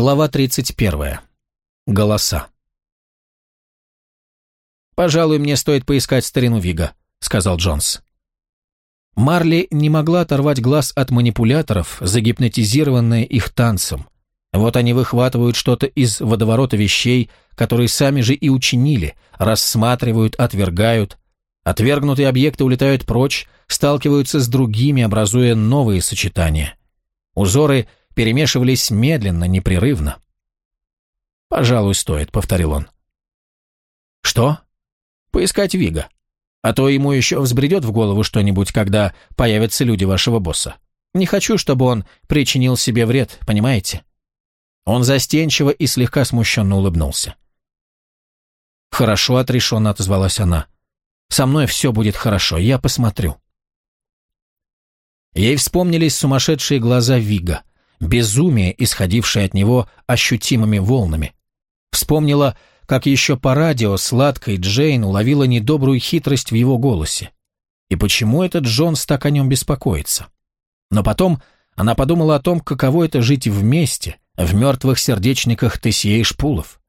Глава 31. Голоса. «Пожалуй, мне стоит поискать старину Вига», — сказал Джонс. Марли не могла оторвать глаз от манипуляторов, загипнотизированная их танцем. Вот они выхватывают что-то из водоворота вещей, которые сами же и учинили, рассматривают, отвергают. Отвергнутые объекты улетают прочь, сталкиваются с другими, образуя новые сочетания. Узоры перемешивались медленно, непрерывно. «Пожалуй, стоит», — повторил он. «Что?» «Поискать Вига. А то ему еще взбредет в голову что-нибудь, когда появятся люди вашего босса. Не хочу, чтобы он причинил себе вред, понимаете?» Он застенчиво и слегка смущенно улыбнулся. «Хорошо», — отрешенно отозвалась она. «Со мной все будет хорошо, я посмотрю». Ей вспомнились сумасшедшие глаза Вига, безумие, исходившее от него ощутимыми волнами. Вспомнила, как еще по радио сладкой Джейн уловила недобрую хитрость в его голосе. И почему этот Джонс так о нем беспокоится? Но потом она подумала о том, каково это жить вместе, в мертвых сердечниках Тессией Шпулов.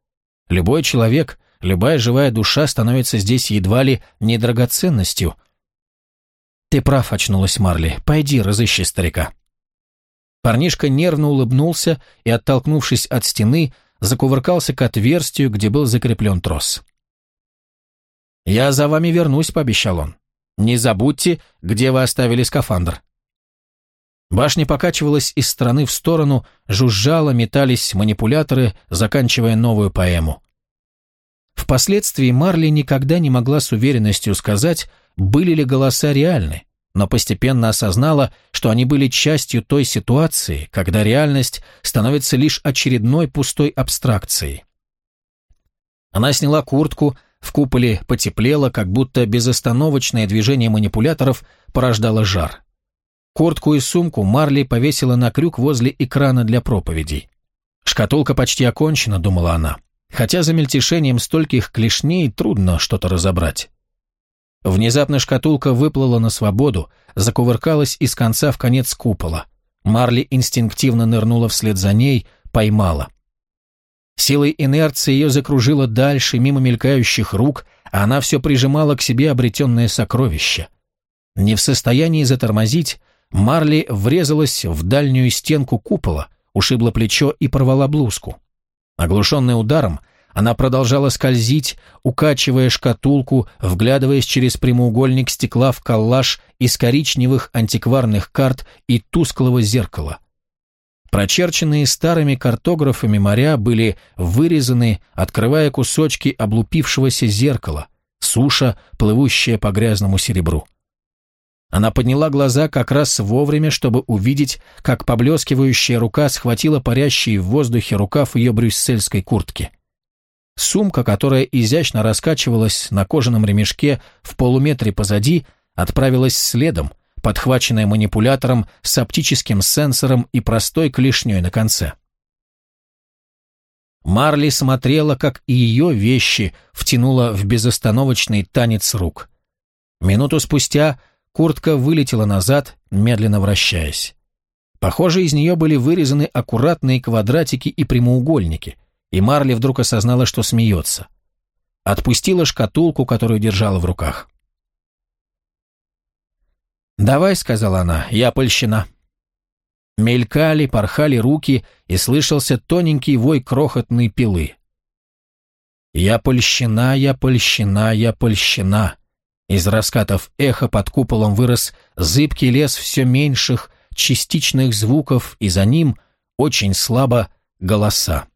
Любой человек, любая живая душа становится здесь едва ли не драгоценностью. «Ты прав», — очнулась Марли, — «пойди, разыщи старика». Парнишка нервно улыбнулся и, оттолкнувшись от стены, закувыркался к отверстию, где был закреплен трос. «Я за вами вернусь», — пообещал он. «Не забудьте, где вы оставили скафандр». Башня покачивалась из стороны в сторону, жужжала, метались манипуляторы, заканчивая новую поэму. Впоследствии Марли никогда не могла с уверенностью сказать, были ли голоса реальны, но постепенно осознала, что они были частью той ситуации, когда реальность становится лишь очередной пустой абстракцией. Она сняла куртку, в куполе потеплело, как будто безостановочное движение манипуляторов порождало жар. Куртку и сумку Марли повесила на крюк возле экрана для проповедей. «Шкатулка почти окончена», — думала она, хотя за мельтешением стольких клешней трудно что-то разобрать. Внезапно шкатулка выплыла на свободу, закувыркалась из конца в конец купола. Марли инстинктивно нырнула вслед за ней, поймала. Силой инерции ее закружила дальше, мимо мелькающих рук, а она все прижимала к себе обретенное сокровище. Не в состоянии затормозить, Марли врезалась в дальнюю стенку купола, ушибла плечо и порвала блузку. Оглушенная ударом, она продолжала скользить, укачивая шкатулку, вглядываясь через прямоугольник стекла в коллаж из коричневых антикварных карт и тусклого зеркала. Прочерченные старыми картографами моря были вырезаны, открывая кусочки облупившегося зеркала, суша, плывущая по грязному серебру. Она подняла глаза как раз вовремя, чтобы увидеть, как поблескивающая рука схватила парящий в воздухе рукав ее брюссельской куртки. Сумка, которая изящно раскачивалась на кожаном ремешке в полуметре позади, отправилась следом, подхваченная манипулятором с оптическим сенсором и простой клешней на конце. Марли смотрела, как и ее вещи втянула в безостановочный танец рук. Минуту спустя куртка вылетела назад, медленно вращаясь. Похоже, из нее были вырезаны аккуратные квадратики и прямоугольники – и Марли вдруг осознала, что смеется. Отпустила шкатулку, которую держала в руках. «Давай», — сказала она, — «я польщена». Мелькали, порхали руки, и слышался тоненький вой крохотной пилы. «Я польщена, я польщена, я польщена». Из раскатов эха под куполом вырос зыбкий лес все меньших, частичных звуков, и за ним, очень слабо, голоса.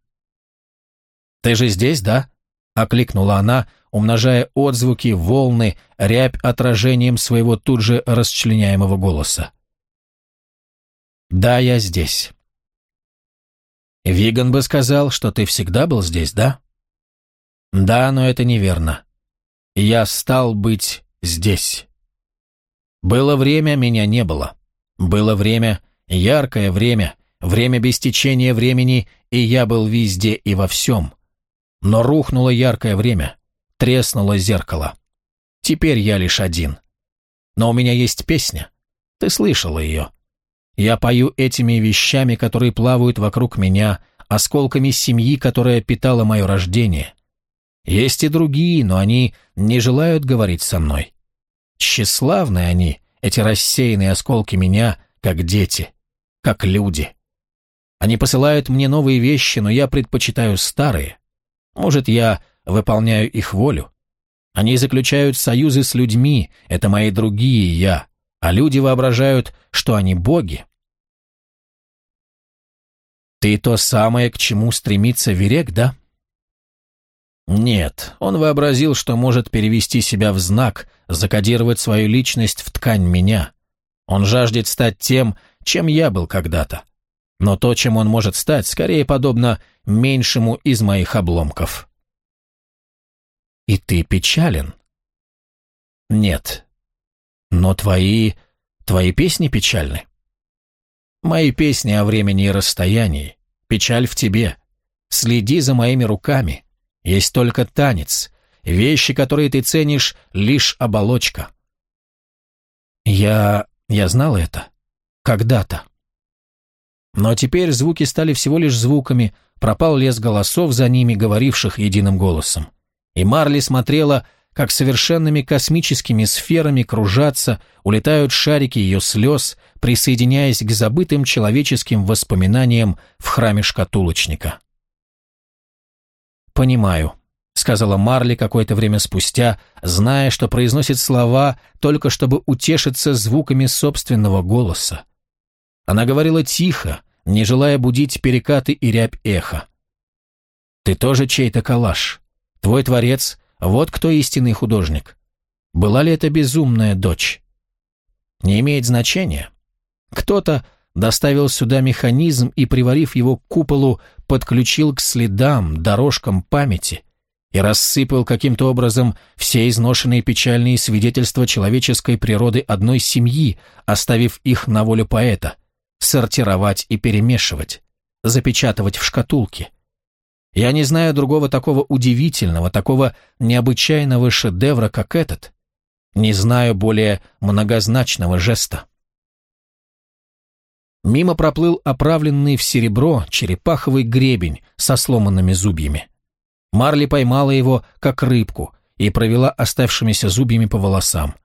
«Ты же здесь, да?» — окликнула она, умножая отзвуки, волны, рябь отражением своего тут же расчленяемого голоса. «Да, я здесь». «Виган бы сказал, что ты всегда был здесь, да?» «Да, но это неверно. Я стал быть здесь. Было время, меня не было. Было время, яркое время, время без течения времени, и я был везде и во всем. Но рухнуло яркое время, треснуло зеркало. Теперь я лишь один. Но у меня есть песня. Ты слышала ее. Я пою этими вещами, которые плавают вокруг меня, осколками семьи, которая питала мое рождение. Есть и другие, но они не желают говорить со мной. Тщеславны они, эти рассеянные осколки меня, как дети, как люди. Они посылают мне новые вещи, но я предпочитаю старые. Может, я выполняю их волю. Они заключают союзы с людьми, это мои другие я, а люди воображают, что они боги. Ты то самое, к чему стремится Верек, да? Нет, он вообразил, что может перевести себя в знак, закодировать свою личность в ткань меня. Он жаждет стать тем, чем я был когда-то. Но то, чем он может стать, скорее подобно меньшему из моих обломков. И ты печален? Нет. Но твои... твои песни печальны. Мои песни о времени и расстоянии. Печаль в тебе. Следи за моими руками. Есть только танец. Вещи, которые ты ценишь, лишь оболочка. Я... я знал это. Когда-то. Но теперь звуки стали всего лишь звуками, пропал лес голосов за ними, говоривших единым голосом. И Марли смотрела, как совершенными космическими сферами кружатся, улетают шарики ее слез, присоединяясь к забытым человеческим воспоминаниям в храме шкатулочника. «Понимаю», — сказала Марли какое-то время спустя, зная, что произносит слова только чтобы утешиться звуками собственного голоса. Она говорила тихо, не желая будить перекаты и рябь эха. «Ты тоже чей-то калаш. Твой творец — вот кто истинный художник. Была ли это безумная дочь? Не имеет значения. Кто-то доставил сюда механизм и, приварив его к куполу, подключил к следам, дорожкам памяти и рассыпал каким-то образом все изношенные печальные свидетельства человеческой природы одной семьи, оставив их на волю поэта, сортировать и перемешивать, запечатывать в шкатулке. Я не знаю другого такого удивительного, такого необычайного шедевра, как этот. Не знаю более многозначного жеста. Мимо проплыл оправленный в серебро черепаховый гребень со сломанными зубьями. Марли поймала его, как рыбку, и провела оставшимися зубьями по волосам.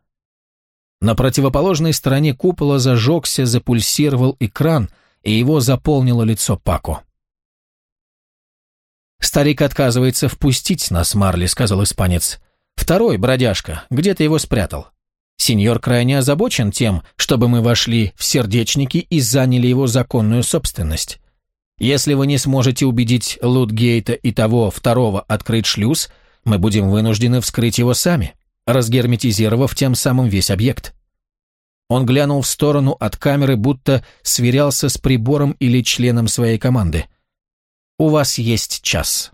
На противоположной стороне купола зажегся, запульсировал экран, и его заполнило лицо Пако. «Старик отказывается впустить нас, Марли», — сказал испанец. «Второй, бродяжка, где ты его спрятал? Сеньор крайне озабочен тем, чтобы мы вошли в сердечники и заняли его законную собственность. Если вы не сможете убедить Лутгейта и того второго открыть шлюз, мы будем вынуждены вскрыть его сами, разгерметизировав тем самым весь объект». Он глянул в сторону от камеры, будто сверялся с прибором или членом своей команды. «У вас есть час».